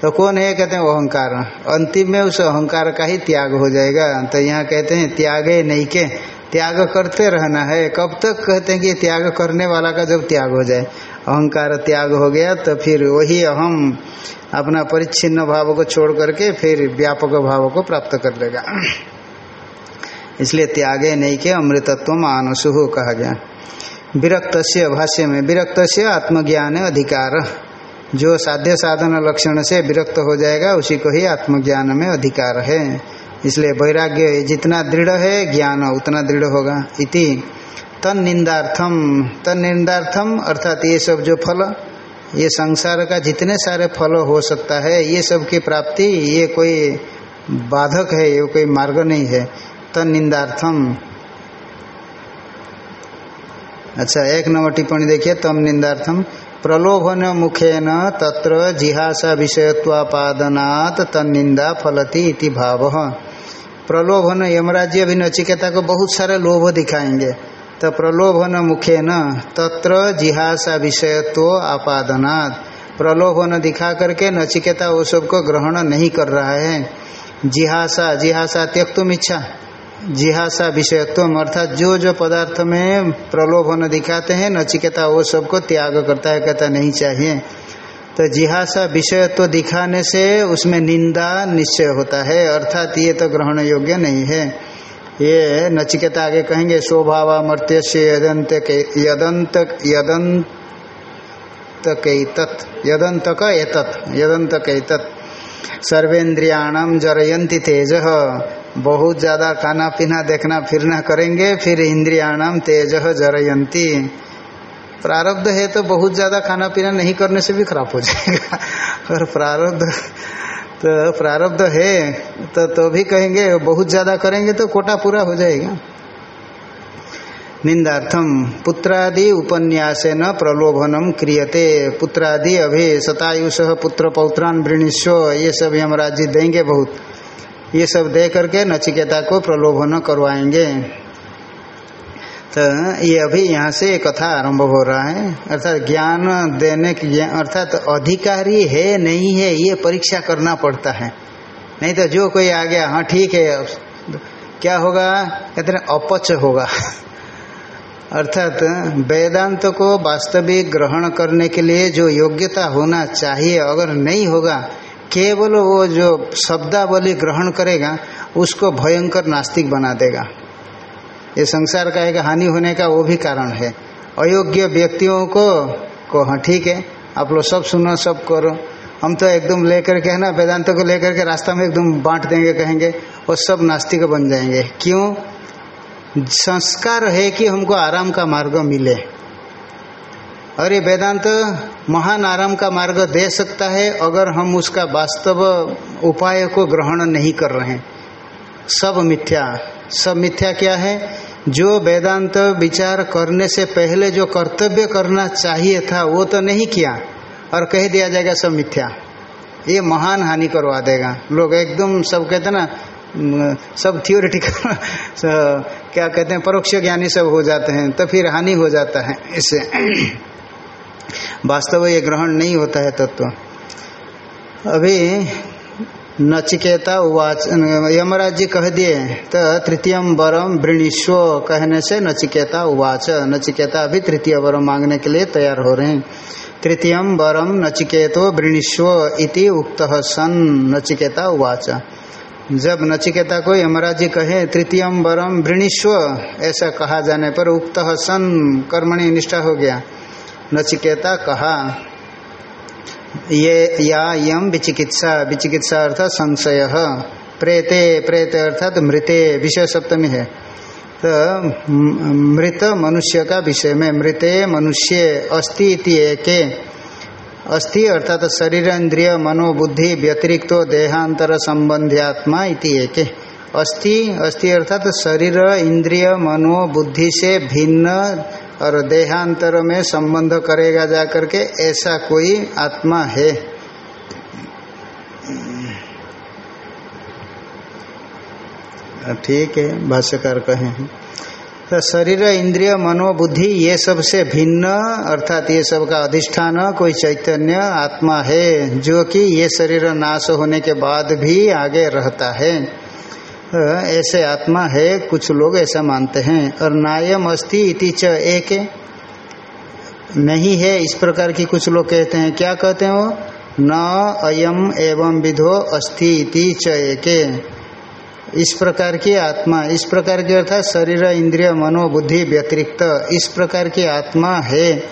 तो कौन है? कहते हैं अहंकार अंतिम में उस अहंकार का ही त्याग हो जाएगा। तो यहाँ कहते हैं, त्यागे नहीं के, त्याग करते रहना है। कब तक कहते हैं कि त्याग करने वाला का जब त्याग हो जाए। अहंकार त्याग हो गया तो फिर वही अहम अपना परिच्छिन्न भाव को छोड़ करके फिर व्यापक भाव को प्राप्त कर लेगा। इसलिए त्यागे नहीं के अमृतत्व मानसु कहा गया। विरक्त भाष्य में विरक्त आत्मज्ञान अधिकार। जो साध्य साधन लक्षण से विरक्त हो जाएगा, उसी को ही आत्मज्ञान में अधिकार है। इसलिए वैराग्य जितना दृढ़ है, ज्ञान उतना दृढ़ होगा। इति तन निंदार्थम तन निंदार्थम अर्थात ये सब जो फल, ये संसार का जितने सारे फल हो सकता है, ये सब की प्राप्ति, ये कोई बाधक है, ये कोई मार्ग नहीं है। तन तनिंदार्थम अच्छा एक नंबर टिप्पणी देखिए तम निंदार्थम प्रलोभन मुखेन तत्र जिहासा विषयत्वापादनात् तनिंदा फलती इति भाव। प्रलोभन यमराज्य भी नचिकेता को बहुत सारे लोभ दिखाएँगे। तो प्रलोभन मुखेन तत्र जिहासा विषयत्व आपादनात्। प्रलोभन दिखा करके नचिकेता वो सबको ग्रहण नहीं कर रहा है। जिहासा जिहासा त्यक्तुम इच्छा जिहासा विषयत्व अर्थात जो जो पदार्थ में प्रलोभन दिखाते हैं, नचिकेता, वो सबको त्याग करता है, कहता नहीं चाहिए। तो जिहासा विषयत्व दिखाने से उसमें निंदा निश्चय होता है, अर्थात ये तो ग्रहण योग्य नहीं है। ये नचिकेता आगे कहेंगे स्वभाव मर्त्य से यदंत यदंत यदंत तत् यदंत का यदंत एतत् सर्वेन्द्रियाणम जरयंती तेज। बहुत ज़्यादा खाना पीना, देखना फिरना करेंगे, फिर इंद्रियाणाम तेज जरयंती प्रारब्ध है तो बहुत ज़्यादा खाना पीना नहीं करने से भी खराब हो जाएगा। और प्रारब्ध तो प्रारब्ध है तो तो भी कहेंगे, बहुत ज़्यादा करेंगे तो कोटा पूरा हो जाएगा। निंदार्थम, पुत्रादि उपन्यास न प्रलोभनम क्रियते। पुत्रादि अभी शतायुष पुत्र पौत्रान वृणिश्व ये सब हम राज्य देंगे बहुत। ये सब दे करके नचिकेता को प्रलोभन करवाएँगे। तो ये अभी यहाँ से कथा आरंभ हो रहा है। अर्थात ज्ञान देने की अर्थात तो अधिकारी है, नहीं है, ये परीक्षा करना पड़ता है। नहीं तो जो कोई आ गया हाँ ठीक है क्या होगा? कहते हैं, अपच होगा। *laughs* अर्थात वेदांत को वास्तविक ग्रहण करने के लिए जो योग्यता होना चाहिए, अगर नहीं होगा केवल वो जो शब्दावली ग्रहण करेगा, उसको भयंकर नास्तिक बना देगा। ये संसार का एक हानि होने का वो भी कारण है। अयोग्य व्यक्तियों को को हाँ ठीक है, आप लोग सब सुनो, सब करो। हम तो एकदम लेकर के, है ना, वेदांत को लेकर के रास्ता में एकदम बांट देंगे, कहेंगे वो सब नास्तिक बन जाएँगे। क्यों? संस्कार है कि हमको आराम का मार्ग मिले। ये वेदांत, महान आराम का मार्ग दे सकता है अगर हम उसका वास्तव उपाय को ग्रहण नहीं कर रहे हैं। सब मिथ्या। सब मिथ्या क्या है? जो वेदांत विचार करने से पहले जो कर्तव्य करना चाहिए था, वो तो नहीं किया। और कह दिया जाएगा सब मिथ्या। ये महान हानि करवा देगा। लोग एकदम सब कहते ना सब थियोरिटिकल *laughs* क्या कहते हैं, परोक्ष ज्ञानी सब हो जाते हैं तो फिर हानि हो जाता है इससे *clears throat* वास्तव ये ग्रहण नहीं होता है तत्व। अभी नचिकेता उवाच, यमराज जी कह दिए तो तृतीय वरम वृणीश्व कहने से नचिकेता उवाच, नचिकेता अभी तृतीय वरम मांगने के लिए तैयार हो रहे हैं। तृतीय वरम नचिकेतो वृणीश्व इति उक्त सन नचिकेता उवाच। जब नचिकेता को यमराज जी कहे, तृतीय वरम वृणीश्व ऐसा कहा जाने पर उक्त सन कर्मणि निष्ठा हो गया। नचिकेता कहा, ये, या यम विचिकित्सा विचिकित्सा अर्थात संशय। प्रेते, प्रेत अर्थात मृते विषय सप्तमी है। तो मृत मनुष्य का विषय में, मृते मनुष्य अस्ति इति एके। अस्थि अर्थात शरीर, इंद्रिय, मनोबुद्धि, व्यतिरिक्त देहांतर संबंध्यात्मा इति एके। अस्थि अस्थि अर्थात शरीर, इंद्रिय मनो बुद्धि से भिन्न और देहांतर में संबंध करेगा जा करके ऐसा कोई आत्मा है, ठीक है, भाष्यकार कहे हैं। तो शरीर, इंद्रिय, मनोबुद्धि, ये सबसे भिन्न, अर्थात ये सब का अधिष्ठान, कोई चैतन्य आत्मा है, जो कि ये शरीर नाश होने के बाद भी आगे रहता है। ऐसे आत्मा है, कुछ लोग ऐसा मानते हैं। और नायम अस्थि इति च एक। नहीं है, इस प्रकार की कुछ लोग कहते हैं। क्या कहते हैं वो? न अयम एवं विधो अस्थि इति च एक। इस प्रकार की आत्मा, इस प्रकार की अर्थात शरीर, इंद्रिय, मनोबुद्धि व्यतिरिक्त इस प्रकार की आत्मा है।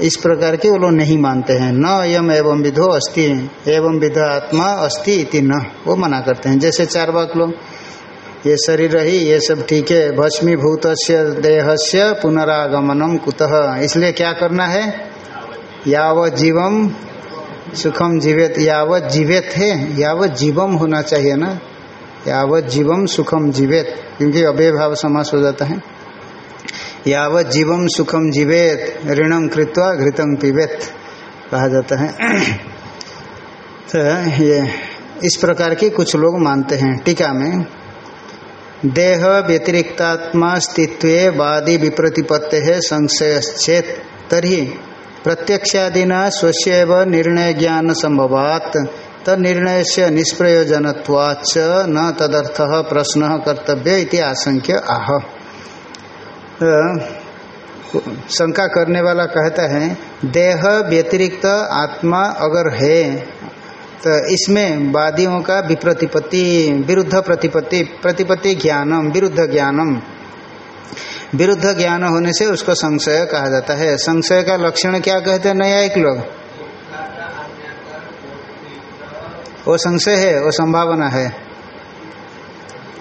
इस प्रकार के वो लोग नहीं मानते हैं। न अयम एवं विधो अस्थि एवं विध आत्मा अस्थि इति न। वो मना करते हैं। जैसे चार बाक लोग ये शरीर ही, ये सब ठीक है। भस्मीभूत देह से पुनरागमनम कुतः। इसलिए क्या करना है? यावत जीवम सुखम जीवित, यावत जीवित है, यावत जीवम होना चाहिए ना। यावत जीवम सुखम जीवित, क्योंकि अभय भाव समास हो जाता है। यावत जीवम सुखम जीवेत ऋणम कृत्वा घृतम पीवेत, कहा जाता है। *clears throat* तो ये, इस प्रकार की कुछ लोग मानते हैं। टीका में देह व्यतिरिक्तात्मा स्थित्व वादी विप्रतिपत्ति है संशयश्चेत। तरी प्रत्यक्षादिना स्वयं निर्णय ज्ञान संभवात तनिर्णय से निष्प्रयोजनवाच न तदर्थ प्रश्न कर्तव्य इति आशंक्य आह। शंका करने वाला कहता है देह व्यतिरिक्त आत्मा अगर है तो इसमें वादियों का विप्रतिपत्ति, विरुद्ध प्रतिपत्ति प्रतिपत्ति ज्ञानम, विरुद्ध ज्ञानम। विरुद्ध ज्ञान होने से उसको संशय कहा जाता है। संशय का लक्षण क्या कहते हैं? नया एक लोग। वो संशय है, वो संभावना है।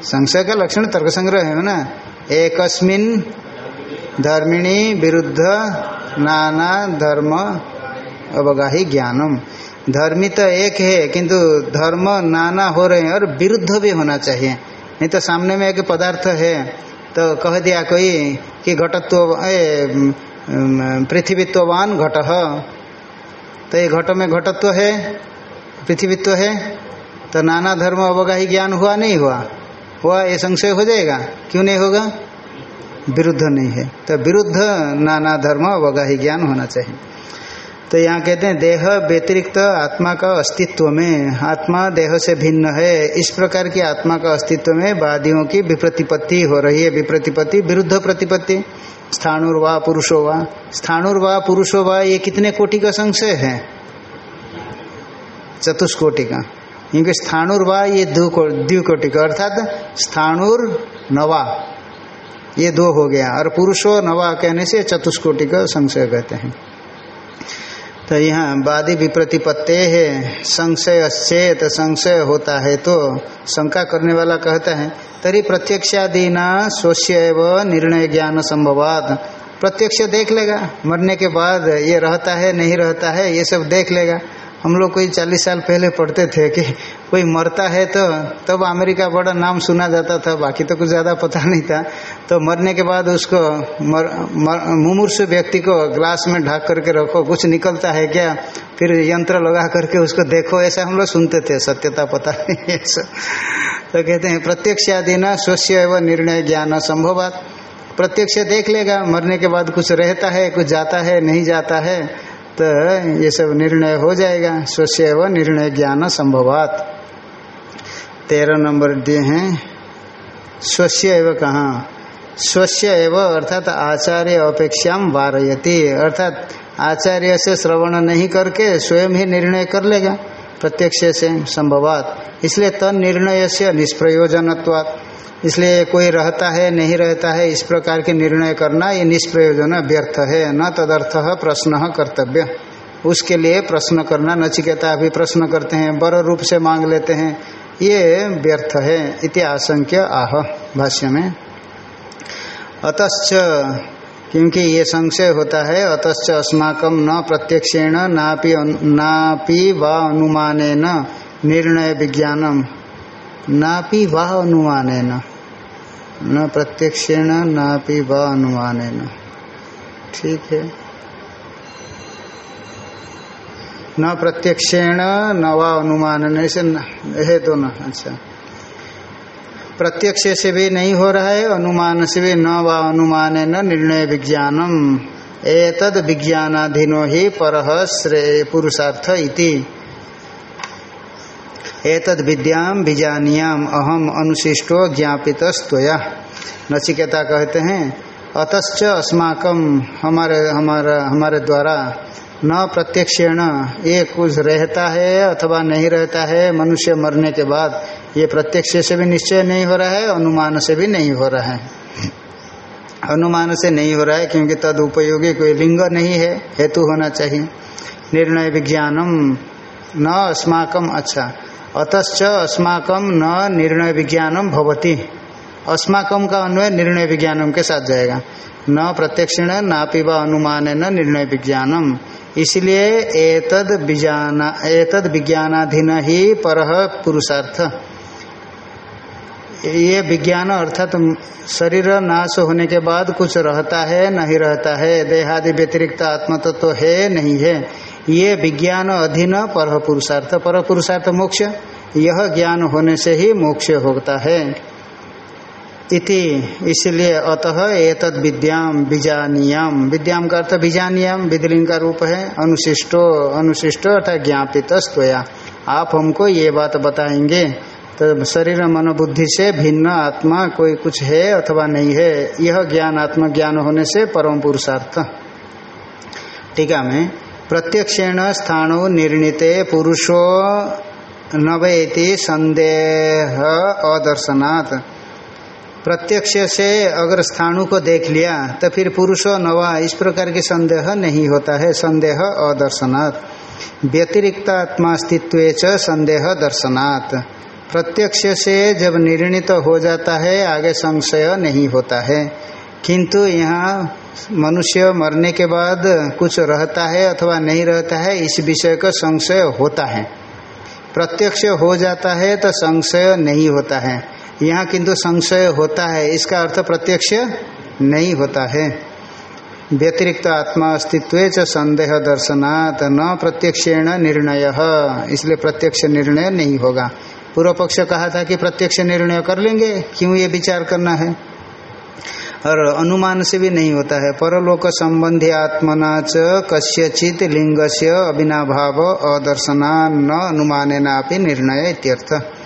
संशय का लक्षण तर्क संग्रह है ना? एकस्मिन धर्मिणी, विरुद्ध, नाना, धर्म, अवगाही ज्ञानम। धर्मी तो एक है, किंतु धर्म नाना हो रहे हैं और विरुद्ध भी होना चाहिए। नहीं तो सामने में एक पदार्थ है तो कह दिया कोई कि घटत्व पृथ्वीत्ववान घट तो ये घट में घटत्व है, पृथ्वीत्व है तो नाना धर्म अवगाही ज्ञान हुआ नहीं हुआ? हुआ ये संशय हो जाएगा? क्यों नहीं होगा? विरुद्ध नहीं है। तो विरुद्ध नाना धर्म अवगाही ज्ञान होना चाहिए। तो यहाँ कहते हैं, देह व्यतिरिक्त आत्मा का अस्तित्व में। आत्मा देह से भिन्न है। इस प्रकार की आत्मा का अस्तित्व में वादियों की विप्रतिपत्ति हो रही है। विप्रतिपत्ति, विरुद्ध प्रतिपत्ति। स्थानुर्वा पुरुषो वा स्थानुर्वा पुरुषो वा ये कितने कोटि का संशय है? चतुष्कोटि का। क्योंकि स्थानुर्वा ये दो द्विकोटि का। अर्थात स्थानुर नवा। ये दो हो गया। और पुरुषो नवा कहने से चतुष्कोटि का संशय कहते हैं। तो यहाँ वादी विप्रतिपत्ते है। संशय चेत संशय होता है तो शंका करने वाला कहता है, तरी प्रत्यक्षादि न स्वस्य एवं निर्णय ज्ञान संभवाद प्रत्यक्ष देख लेगा, मरने के बाद ये रहता है, नहीं रहता है, ये सब देख लेगा। हम लोग कोई चालीस साल पहले पढ़ते थे कि कोई मरता है तो तब अमेरिका बड़ा नाम सुना जाता था बाकी तो कुछ ज़्यादा पता नहीं था। तो मरने के बाद उसको मर, मर, मुमूर्ष व्यक्ति को ग्लास में ढक करके रखो कुछ निकलता है क्या? फिर यंत्र लगा करके उसको देखो ऐसा हम लोग सुनते थे सत्यता पता नहीं ऐसा। तो कहते हैं प्रत्यक्ष आदि न स्वस्य एवं निर्णय ज्ञान संभवात। प्रत्यक्ष देख लेगा मरने के बाद कुछ रहता है कुछ जाता है नहीं जाता है तो ये सब निर्णय हो जाएगा स्वस्य एवं निर्णय ज्ञान संभवात। तेरह नंबर दिए हैं। स्वस्य एवं कहाँ? स्वस्य एवं अर्थात आचार्य अपेक्षा वारयती। अर्थात आचार्य से श्रवण नहीं करके स्वयं ही निर्णय कर लेगा। प्रत्यक्ष से संभवात। इसलिए तन निर्णय से निष्प्रयोजनत्वात्। इसलिए कोई रहता है, नहीं रहता है, इस प्रकार के निर्णय करना ये निष्प्रयोजन व्यर्थ है। न तदर्थ प्रश्न कर्तव्य। उसके लिए प्रश्न करना, नचिकेता अभी प्रश्न करते हैं बड़ रूप से मांग लेते हैं। ये व्यर्थ है इति आशंक्य, आह, भाष्य में। अतश्च, क्योंकि ये संशय होता है, अतश्च अस्माकम न प्रत्यक्षेण, नापि नापि व अनुमान निर्णय विज्ञानम। नापि वाह अनुमान न न प्रत्यक्षेण, नापि व अनुमान ठीक है। न प्रत्यक्षेण न व अनुमान से है तो न अच्छा। प्रत्यक्ष से भी नहीं हो रहा है, अनुमान से भी न व अनुमान न निर्णय विज्ञानम, एतद विज्ञानाधीनो ही पर श्रेय पुरुषार्थ इति। एतद विद्याम बीजानियाम अहम अनुशिष्टो ज्ञापित स्तया नचिकेता कहते हैं, अतश्च अस्माकम हमारे, हमारा, हमारे द्वारा न प्रत्यक्षेण ये कुछ रहता है अथवा नहीं रहता है, मनुष्य मरने के बाद ये प्रत्यक्ष से भी निश्चय नहीं हो रहा है, अनुमान से भी नहीं हो रहा है। अनुमान से नहीं हो रहा है क्योंकि तद उपयोगी कोई लिंग नहीं है, हेतु होना चाहिए। निर्णय विज्ञानम न अस्माकम अच्छा। अतश्च अस्माकम न निर्णय विज्ञानम भवती। अस्माकम का अन्वय निर्णय विज्ञानम के साथ जाएगा। न प्रत्यक्षण, नापि व अनुमान न निर्णय विज्ञानम। इसलिए एतद एतद विज्ञानाधीन ही पर पुरुषार्थ। ये विज्ञान अर्थात शरीर नाश होने के बाद कुछ रहता है, नहीं रहता है, देहादि व्यतिरिक्त आत्म तो है, नहीं है। ये विज्ञान अधीन पर पुरुषार्थ। पर पुरुषार्थ मोक्ष, यह ज्ञान होने से ही मोक्ष होता है। इति, इसलिए अतः एतद विद्याम बीजानियाम विद्याम का अर्थ बीजानियाम विदलिंग का रूप है, अनुशिष्टो अनुशिष्टो अर्थात ज्ञापित स्तोया आप हमको ये बात बताएँगे। तो शरीर मनोबुद्धि से भिन्न आत्मा कोई कुछ है अथवा नहीं है, यह ज्ञान आत्मा ज्ञान होने से परम पुरुषार्थ। टीका में प्रत्यक्षेण स्थानो निर्णिते पुरुषो नवेति संदेह अदर्शनात्। प्रत्यक्ष से अगर स्थाणु को देख लिया तो फिर पुरुषो नवा, इस प्रकार के संदेह नहीं होता है। संदेह अदर्शनात्। व्यतिरिक्त आत्मास्तित्व संदेह दर्शनात्। प्रत्यक्ष से जब निर्णित तो हो जाता है, आगे संशय नहीं होता है। किंतु यहाँ मनुष्य मरने के बाद कुछ रहता है अथवा नहीं रहता है, इस विषय का संशय होता है। प्रत्यक्ष हो जाता है तो संशय नहीं होता है। यहाँ किंतु संशय होता है, इसका अर्थ प्रत्यक्ष नहीं होता है। व्यतिरिक्त आत्मा अस्तित्व च संदेह दर्शनात् न प्रत्यक्षेण निर्णय। इसलिए प्रत्यक्ष निर्णय नहीं होगा। पूर्व पक्ष कहा था कि प्रत्यक्ष निर्णय कर लेंगे, क्यों ये विचार करना है? और अनुमान से भी नहीं होता है। परलोक संबंधी आत्मना च कस्यचित लिंग से अविनाभाव अदर्शना न अनुमान निर्णय इत्यर्थ।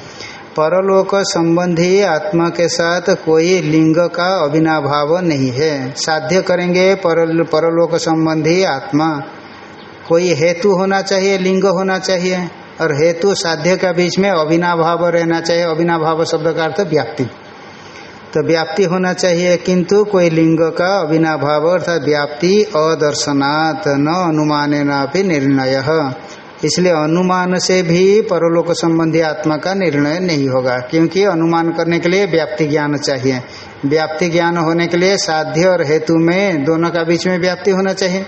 परलोक संबंधी आत्मा के साथ कोई लिंग का अविनाभाव नहीं है। साध्य करेंगे पर, परलोक संबंधी आत्मा। कोई हेतु होना चाहिए लिंग होना चाहिए और हेतु साध्य का बीच में अविनाभाव रहना चाहिए। अविनाभाव शब्द का अर्थ व्याप्ति। तो व्याप्ति होना चाहिए किंतु कोई लिंग का अविनाभाव अर्थात व्याप्ति अदर्शनात् न अनुमान भी निर्णय। इसलिए अनुमान से भी परलोक संबंधी आत्मा का निर्णय नहीं होगा, क्योंकि अनुमान करने के लिए व्याप्ति ज्ञान चाहिए। व्याप्ति ज्ञान होने के लिए साध्य और हेतु में दोनों का बीच में व्याप्ति होना चाहिए।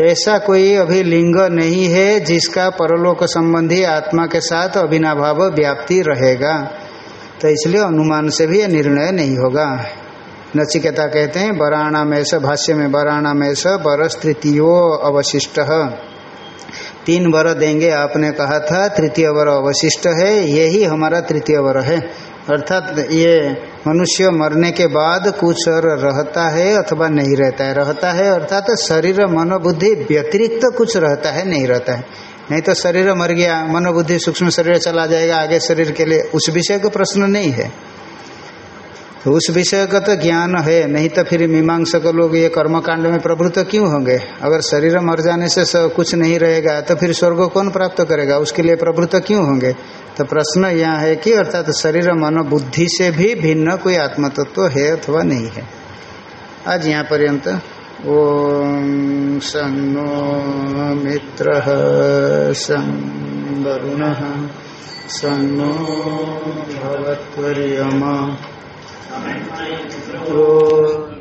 ऐसा कोई अभी लिंग नहीं है जिसका परलोक संबंधी आत्मा के साथ अभिनाभाव व्याप्ति रहेगा। तो इसलिए अनुमान से भी यह निर्णय नहीं होगा। नचिकेता कहते हैं से भाष्य में से बरस तृतीयो अवशिष्ट। तीन वर देंगे, आपने कहा था, तृतीय वर अवशिष्ट है, यही हमारा तृतीय वर है। अर्थात ये मनुष्य मरने के बाद कुछ और रहता है अथवा नहीं रहता है। रहता है अर्थात शरीर मनोबुद्धि व्यतिरिक्त तो कुछ रहता है, नहीं रहता है। नहीं तो शरीर मर गया, मनोबुद्धि सूक्ष्म शरीर चला जाएगा, आगे शरीर के लिए उस विषय का प्रश्न नहीं है। तो उस विषय का तो ज्ञान है, नहीं तो फिर मीमांसक लोग ये कर्मकांड में प्रवृत्त क्यों होंगे? अगर शरीर मर जाने से सब कुछ नहीं रहेगा तो फिर स्वर्ग कौन प्राप्त करेगा? उसके लिए प्रवृत्त क्यों होंगे? तो प्रश्न यह है कि अर्थात तो शरीर मन बुद्धि से भी भिन्न कोई आत्मतत्व तो है अथवा नहीं है? आज यहाँ पर्यंत ॐ सन्नो मित्रः सन् वरुणः सन्नो तो